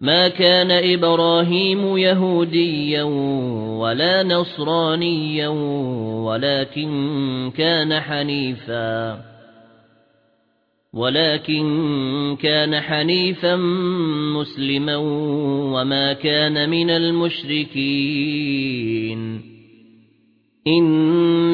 ما كان إبراهيم يهوديا ولا نصرانيا ولكن كان حنيفا. ولكن كان حنيفا مسلما وما كان من المشركين.